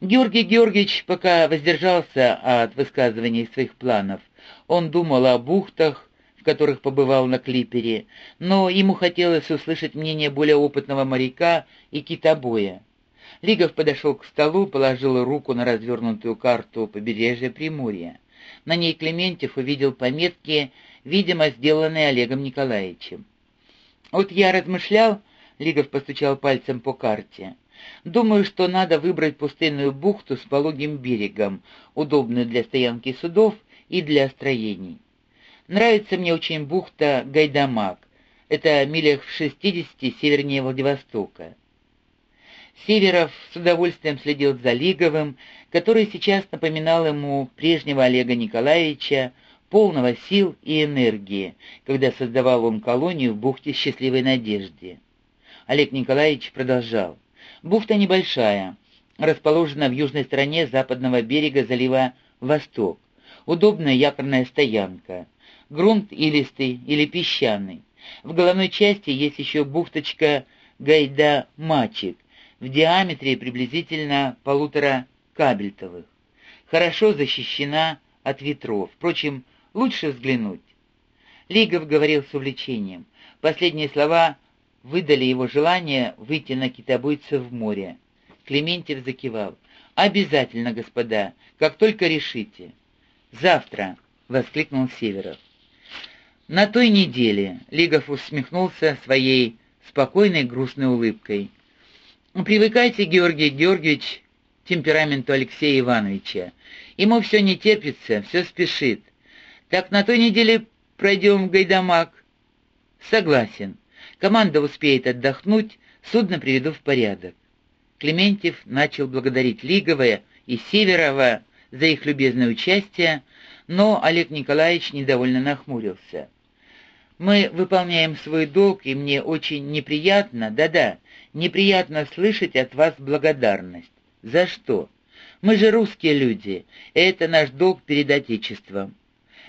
Георгий Георгиевич пока воздержался от высказываний своих планов. Он думал о бухтах, в которых побывал на клипере, но ему хотелось услышать мнение более опытного моряка и китобоя. Лигов подошел к столу, положил руку на развернутую карту побережья Приморья. На ней Клементьев увидел пометки, видимо, сделанные Олегом Николаевичем. «Вот я размышлял», — Лигов постучал пальцем по карте, «думаю, что надо выбрать пустынную бухту с пологим берегом, удобную для стоянки судов и для строений. Нравится мне очень бухта Гайдамак. Это милях в 60 севернее Владивостока. Северов с удовольствием следил за Лиговым, который сейчас напоминал ему прежнего Олега Николаевича, полного сил и энергии, когда создавал он колонию в бухте Счастливой Надежды. Олег Николаевич продолжал. Бухта небольшая, расположена в южной стороне западного берега залива Восток. Удобная якорная стоянка грунт илистый или песчаный. В головной части есть еще бухточка Гайда-Мачик в диаметре приблизительно полутора кабельтовых. Хорошо защищена от ветров. Впрочем, лучше взглянуть. Лигов говорил с увлечением. Последние слова выдали его желание выйти на китобойца в море. Клементьев закивал. «Обязательно, господа, как только решите». «Завтра!» — воскликнул Северов. На той неделе Лигов усмехнулся своей спокойной грустной улыбкой. «Привыкайте, Георгий Георгиевич, к темпераменту Алексея Ивановича. Ему все не терпится, все спешит. Так на той неделе пройдем в Гайдамак?» «Согласен. Команда успеет отдохнуть, судно приведу в порядок». Клементьев начал благодарить Лигова и Северова за их любезное участие, но Олег Николаевич недовольно нахмурился. Мы выполняем свой долг, и мне очень неприятно, да-да, неприятно слышать от вас благодарность. За что? Мы же русские люди, это наш долг перед Отечеством».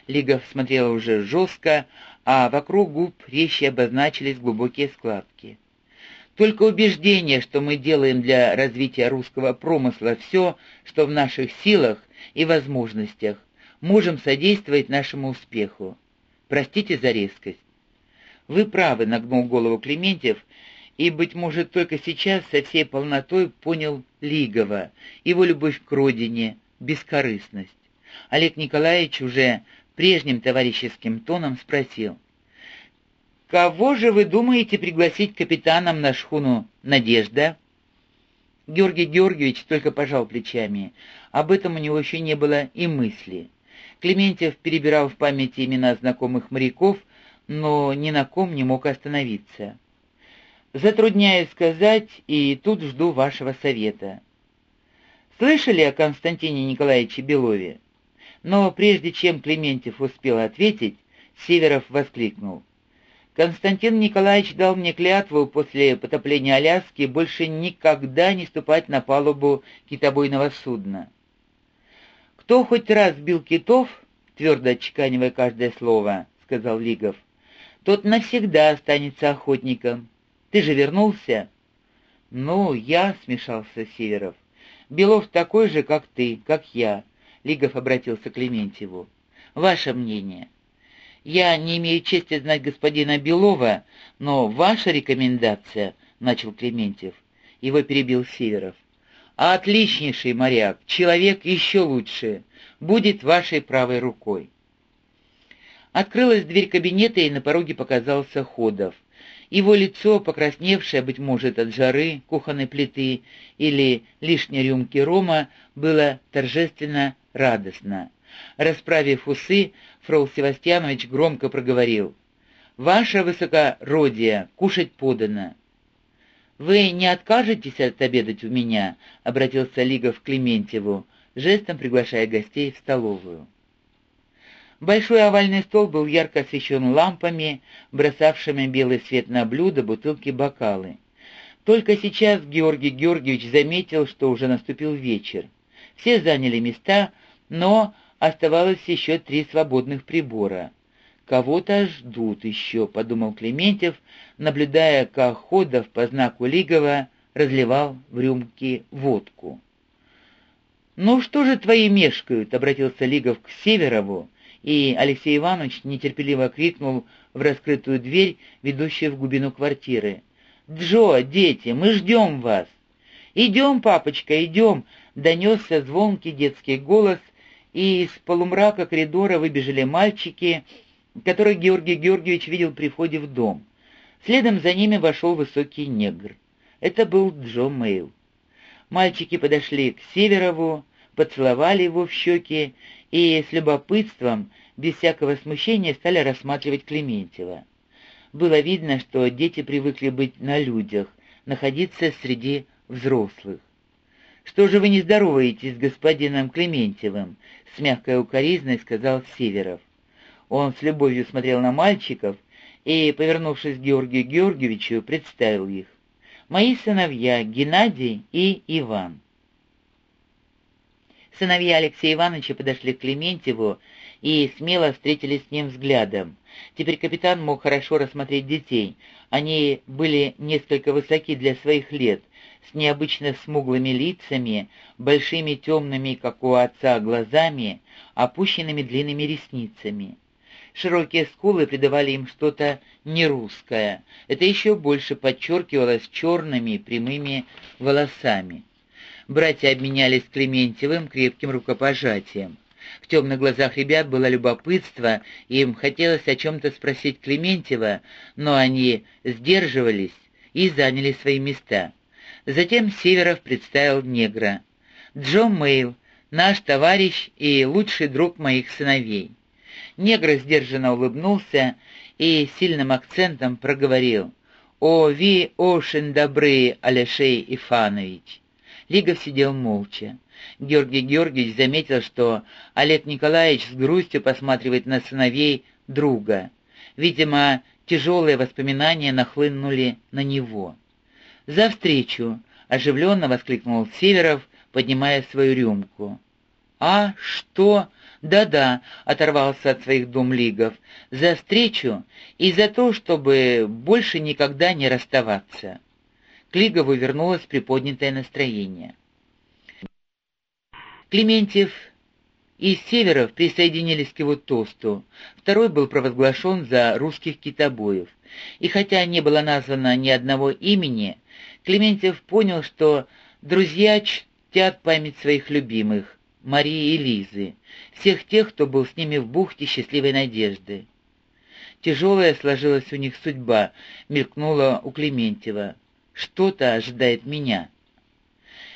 Лигов смотрел уже жестко, а вокруг губ резче обозначились глубокие складки. Только убеждение, что мы делаем для развития русского промысла все, что в наших силах и возможностях, можем содействовать нашему успеху. Простите за резкость. Вы правы, нагнул голову Клементьев, и, быть может, только сейчас со всей полнотой понял Лигова, его любовь к родине, бескорыстность. Олег Николаевич уже прежним товарищеским тоном спросил. «Кого же вы думаете пригласить капитаном на шхуну «Надежда»?» Георгий Георгиевич только пожал плечами. Об этом у него еще не было и мысли. Клементьев перебирал в памяти имена знакомых моряков, но ни на ком не мог остановиться. Затрудняюсь сказать, и тут жду вашего совета. Слышали о Константине Николаевиче Белове? Но прежде чем Клементьев успел ответить, Северов воскликнул. Константин Николаевич дал мне клятву после потопления Аляски больше никогда не ступать на палубу китобойного судна. «Кто хоть раз бил китов?» — твердо отчеканивая каждое слово, — сказал Лигов. «Тот навсегда останется охотником. Ты же вернулся?» «Ну, я», — смешался Северов. «Белов такой же, как ты, как я», — Лигов обратился к Клементьеву. «Ваше мнение?» «Я не имею чести знать господина Белова, но ваша рекомендация», — начал Клементьев. Его перебил Северов а отличнейший моряк, человек еще лучше, будет вашей правой рукой. Открылась дверь кабинета, и на пороге показался Ходов. Его лицо, покрасневшее, быть может, от жары, кухонной плиты или лишней рюмки рома, было торжественно радостно. Расправив усы, фрол Севастьянович громко проговорил. «Ваше высокородие, кушать подано. «Вы не откажетесь отобедать у меня?» — обратился Лигов к Клементьеву, жестом приглашая гостей в столовую. Большой овальный стол был ярко освещен лампами, бросавшими белый свет на блюда, бутылки, бокалы. Только сейчас Георгий Георгиевич заметил, что уже наступил вечер. Все заняли места, но оставалось еще три свободных прибора — «Кого-то ждут еще», — подумал Клементьев, наблюдая, как Ходов по знаку Лигова разливал в рюмки водку. «Ну что же твои мешкают?» — обратился Лигов к Северову, и Алексей Иванович нетерпеливо крикнул в раскрытую дверь, ведущую в глубину квартиры. «Джо, дети, мы ждем вас!» «Идем, папочка, идем!» — донесся звонкий детский голос, и из полумрака коридора выбежали мальчики, которых Георгий Георгиевич видел при входе в дом. Следом за ними вошел высокий негр. Это был Джо Мейл. Мальчики подошли к Северову, поцеловали его в щеки и с любопытством, без всякого смущения, стали рассматривать Клементьева. Было видно, что дети привыкли быть на людях, находиться среди взрослых. «Что же вы не здороваетесь с господином Клементьевым?» — с мягкой укоризной сказал Северов. Он с любовью смотрел на мальчиков и, повернувшись к Георгию Георгиевичу, представил их. «Мои сыновья Геннадий и Иван». Сыновья Алексея Ивановича подошли к Клементьеву и смело встретились с ним взглядом. Теперь капитан мог хорошо рассмотреть детей. Они были несколько высоки для своих лет, с необычно смуглыми лицами, большими темными, как у отца, глазами, опущенными длинными ресницами. Широкие скулы придавали им что-то нерусское. Это еще больше подчеркивалось черными прямыми волосами. Братья обменялись Клементьевым крепким рукопожатием. В темных глазах ребят было любопытство, им хотелось о чем-то спросить Клементьева, но они сдерживались и заняли свои места. Затем Северов представил негра. «Джо Мейл, наш товарищ и лучший друг моих сыновей». Негр сдержанно улыбнулся и сильным акцентом проговорил. «О, ви ошен добрый, Алешей Ифанович!» Лигов сидел молча. Георгий Георгиевич заметил, что Олег Николаевич с грустью посматривает на сыновей друга. Видимо, тяжелые воспоминания нахлынули на него. «За встречу!» — оживленно воскликнул Северов, поднимая свою рюмку. «А что?» «Да-да», — оторвался от своих дум Лигов, — «за встречу и за то, чтобы больше никогда не расставаться». К Лигову вернулось приподнятое настроение. Клементьев и Северов присоединились к его тосту. Второй был провозглашен за русских китобоев. И хотя не было названо ни одного имени, Клементьев понял, что друзья чтят память своих любимых, Марии и Лизы, всех тех, кто был с ними в бухте счастливой надежды. Тяжелая сложилась у них судьба, мелькнула у Клементьева. Что-то ожидает меня.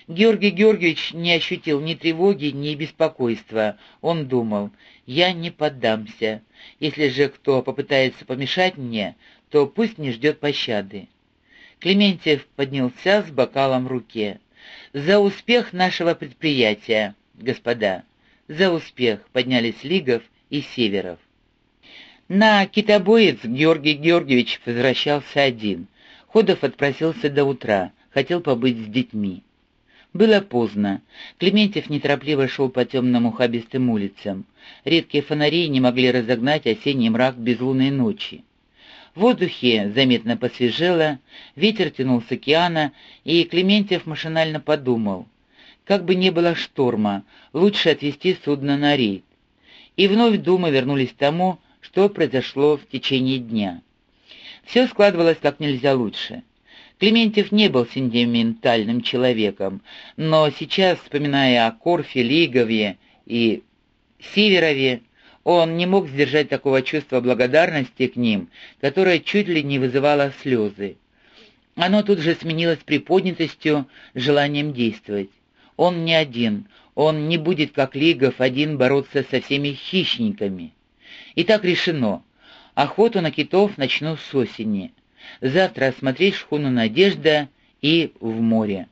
Георгий Георгиевич не ощутил ни тревоги, ни беспокойства. Он думал, я не поддамся. Если же кто попытается помешать мне, то пусть не ждет пощады. Клементьев поднялся с бокалом в руке. «За успех нашего предприятия, господа! За успех!» — поднялись Лигов и Северов. На китобоец Георгий Георгиевич возвращался один. Ходов отпросился до утра, хотел побыть с детьми. Было поздно. Клементьев неторопливо шел по темным ухабистым улицам. Редкие фонари не могли разогнать осенний мрак безлунной ночи. В воздухе заметно посвежело, ветер тянул с океана, и Клементьев машинально подумал, как бы не было шторма, лучше отвезти судно на рейд. И вновь думы вернулись к тому, что произошло в течение дня. Все складывалось как нельзя лучше. Клементьев не был сентиментальным человеком, но сейчас, вспоминая о Корфе, Лигове и Северове, он не мог сдержать такого чувства благодарности к ним, которое чуть ли не вызывало слезы. Оно тут же сменилось приподнятостью, желанием действовать. Он не один, он не будет, как Лигов, один бороться со всеми хищниками. И так решено. Охоту на китов начну с осени завтра осмотреть шхуну «Надежда» и в море.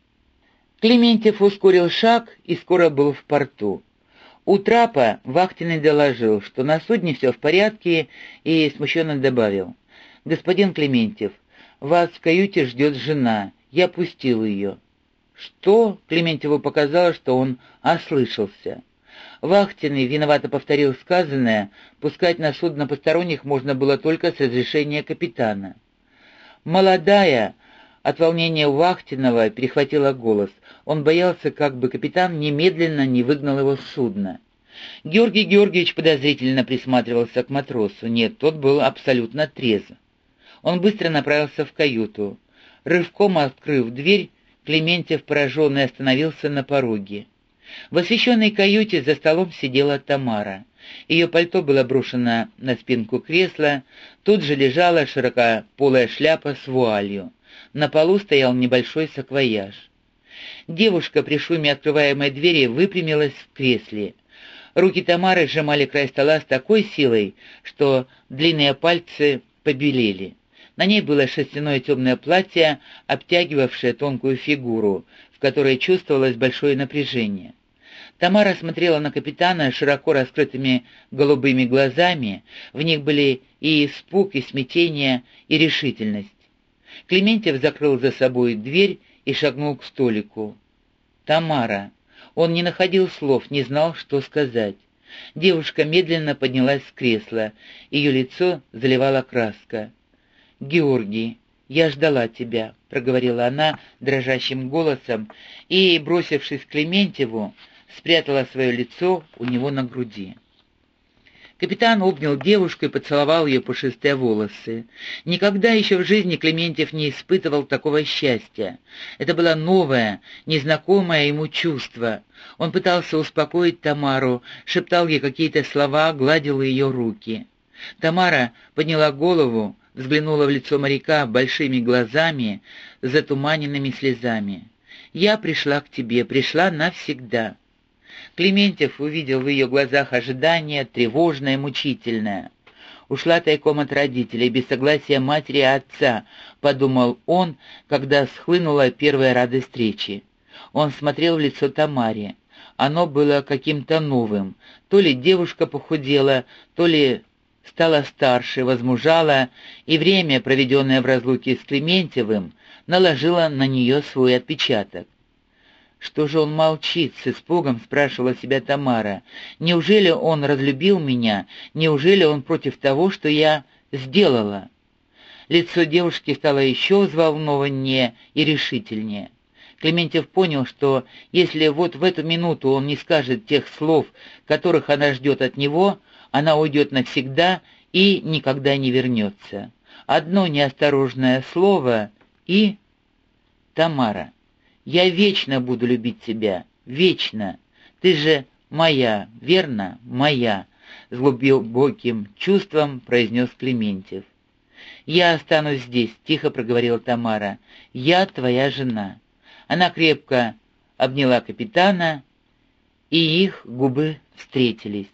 Клементьев ускорил шаг и скоро был в порту. У трапа вахтенный доложил, что на судне все в порядке, и смущенно добавил. «Господин Клементьев, вас в каюте ждет жена. Я пустил ее». «Что?» — Клементьеву показалось, что он ослышался. Вахтенный виновато повторил сказанное, пускать на судно посторонних можно было только с разрешения капитана. Молодая, От волнения Вахтинова перехватило голос. Он боялся, как бы капитан немедленно не выгнал его с судна. Георгий Георгиевич подозрительно присматривался к матросу. Нет, тот был абсолютно трезв. Он быстро направился в каюту. Рывком открыв дверь, Клементьев пораженный остановился на пороге. В освещенной каюте за столом сидела Тамара. Ее пальто было брошено на спинку кресла, тут же лежала широкополая шляпа с вуалью. На полу стоял небольшой саквояж. Девушка при шуме открываемой двери выпрямилась в кресле. Руки Тамары сжимали край стола с такой силой, что длинные пальцы побелели. На ней было шерстяное темное платье, обтягивавшее тонкую фигуру, в которой чувствовалось большое напряжение. Тамара смотрела на капитана широко раскрытыми голубыми глазами, в них были и испуг, и смятение, и решительность. Клементьев закрыл за собой дверь и шагнул к столику. «Тамара». Он не находил слов, не знал, что сказать. Девушка медленно поднялась с кресла, ее лицо заливала краска. «Георгий, я ждала тебя», — проговорила она дрожащим голосом и, бросившись к Клементьеву, спрятала свое лицо у него на груди. Капитан обнял девушку и поцеловал ее пушистые волосы. Никогда еще в жизни Клементьев не испытывал такого счастья. Это было новое, незнакомое ему чувство. Он пытался успокоить Тамару, шептал ей какие-то слова, гладил ее руки. Тамара подняла голову, взглянула в лицо моряка большими глазами, затуманенными слезами. «Я пришла к тебе, пришла навсегда». Клементьев увидел в ее глазах ожидание, тревожное, мучительное. «Ушла тайком от родителей, без согласия матери и отца», — подумал он, когда схлынула первая радость встречи. Он смотрел в лицо Тамаре. Оно было каким-то новым. То ли девушка похудела, то ли стала старше, возмужала, и время, проведенное в разлуке с Клементьевым, наложило на нее свой отпечаток. «Что же он молчит?» — с испугом спрашивала себя Тамара. «Неужели он разлюбил меня? Неужели он против того, что я сделала?» Лицо девушки стало еще взволнованнее и решительнее. Клементьев понял, что если вот в эту минуту он не скажет тех слов, которых она ждет от него, она уйдет навсегда и никогда не вернется. Одно неосторожное слово и... Тамара. Я вечно буду любить тебя, вечно. Ты же моя, верно, моя», — с глубоким чувством произнес Клементьев. «Я останусь здесь», — тихо проговорила Тамара. «Я твоя жена». Она крепко обняла капитана, и их губы встретились.